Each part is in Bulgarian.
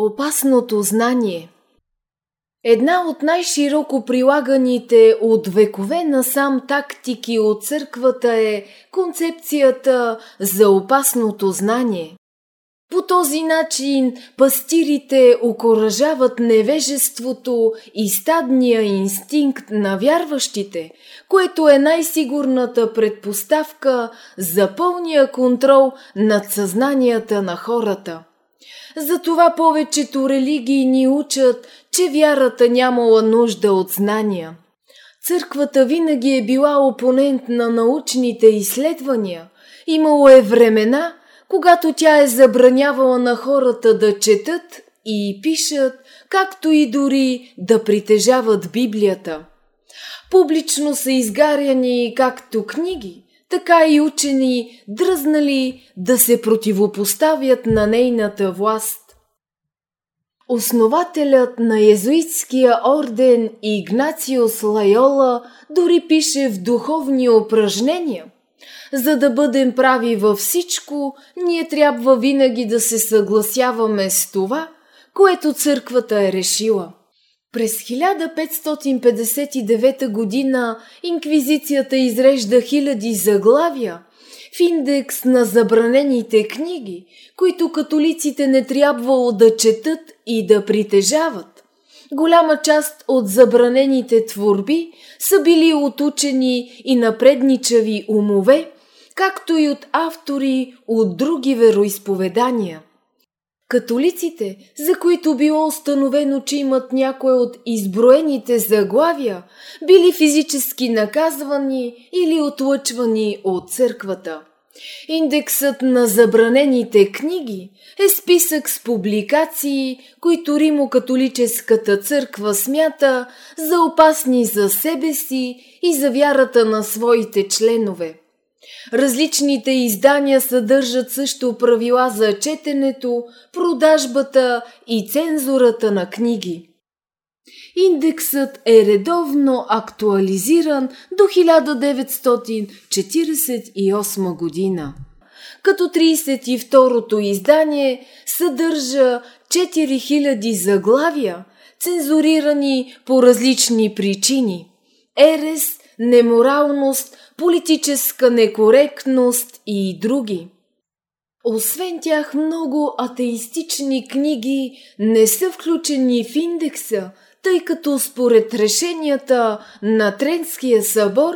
Опасното знание Една от най-широко прилаганите от векове насам тактики от църквата е концепцията за опасното знание. По този начин пастирите окоръжават невежеството и стадния инстинкт на вярващите, което е най-сигурната предпоставка за пълния контрол над съзнанията на хората. Затова повечето религии ни учат, че вярата нямала нужда от знания. Църквата винаги е била опонент на научните изследвания. Имало е времена, когато тя е забранявала на хората да четат и пишат, както и дори да притежават Библията. Публично са изгаряни както книги, така и учени дръзнали да се противопоставят на нейната власт. Основателят на езуитския орден Игнациус Лайола дори пише в духовни упражнения. За да бъдем прави във всичко, ние трябва винаги да се съгласяваме с това, което църквата е решила. През 1559 година инквизицията изрежда хиляди заглавия в индекс на забранените книги, които католиците не трябвало да четат и да притежават. Голяма част от забранените творби са били от учени и напредничави умове, както и от автори от други вероисповедания. Католиците, за които било установено, че имат някое от изброените заглавия, били физически наказвани или отлъчвани от църквата. Индексът на забранените книги е списък с публикации, които Римо-католическата църква смята за опасни за себе си и за вярата на своите членове. Различните издания съдържат също правила за четенето, продажбата и цензурата на книги. Индексът е редовно актуализиран до 1948 година. Като 32-то издание съдържа 4000 заглавия, цензурирани по различни причини – ерес, неморалност, политическа некоректност и други. Освен тях много атеистични книги не са включени в индекса, тъй като според решенията на Тренския събор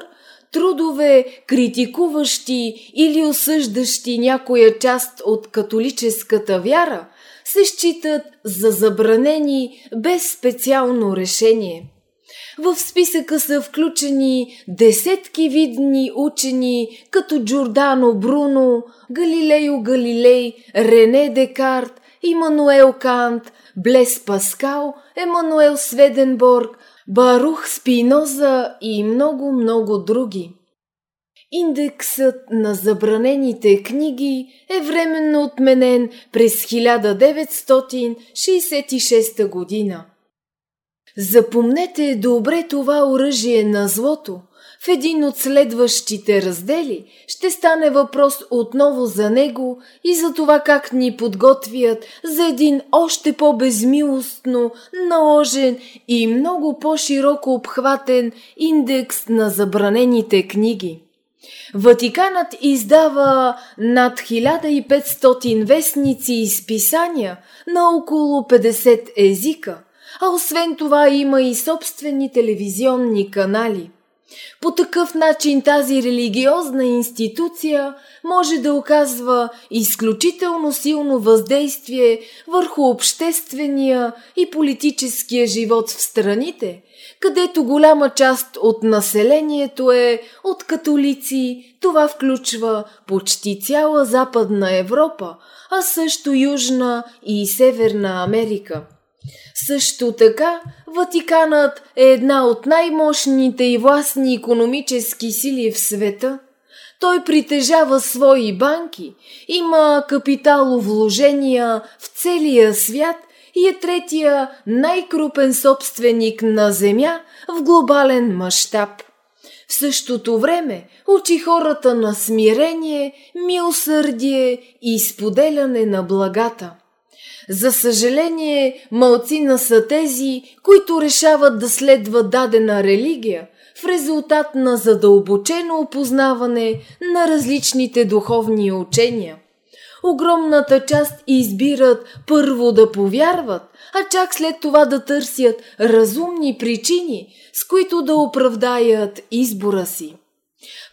трудове, критикуващи или осъждащи някоя част от католическата вяра, се считат за забранени без специално решение. В списъка са включени десетки видни учени, като Джордано Бруно, Галилео Галилей, Рене Декарт, Имануел Кант, Блес Паскал, Емануел Сведенборг, Барух Спиноза и много-много други. Индексът на забранените книги е временно отменен през 1966 година. Запомнете добре това оръжие на злото. В един от следващите раздели ще стане въпрос отново за него и за това как ни подготвят за един още по-безмилостно наложен и много по-широко обхватен индекс на забранените книги. Ватиканът издава над 1500 вестници и списания на около 50 езика – а освен това има и собствени телевизионни канали. По такъв начин тази религиозна институция може да оказва изключително силно въздействие върху обществения и политическия живот в страните, където голяма част от населението е от католици, това включва почти цяла Западна Европа, а също Южна и Северна Америка. Също така, Ватиканът е една от най-мощните и властни економически сили в света. Той притежава свои банки, има капиталовложения в целия свят и е третия най-крупен собственик на земя в глобален мащаб. В същото време учи хората на смирение, милосърдие и споделяне на благата – За съжаление, малцина са тези, които решават да следват дадена религия в резултат на задълбочено опознаване на различните духовни учения. Огромната част избират първо да повярват, а чак след това да търсят разумни причини, с които да оправдаят избора си.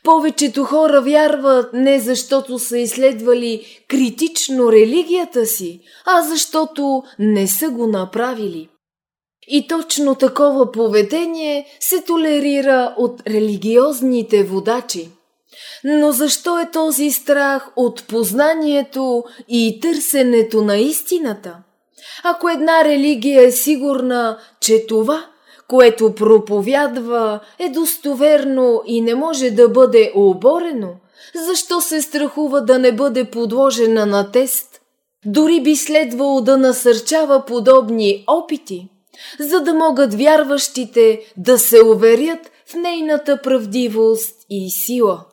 Повечето хора вярват не защото са изследвали критично религията си, а защото не са го направили. И точно такова поведение се толерира от религиозните водачи. Но защо е този страх от познанието и търсенето на истината? Ако една религия е сигурна, че това, което проповядва, е достоверно и не може да бъде оборено, защо се страхува да не бъде подложена на тест? Дори би следвало да насърчава подобни опити, за да могат вярващите да се уверят в нейната правдивост и сила.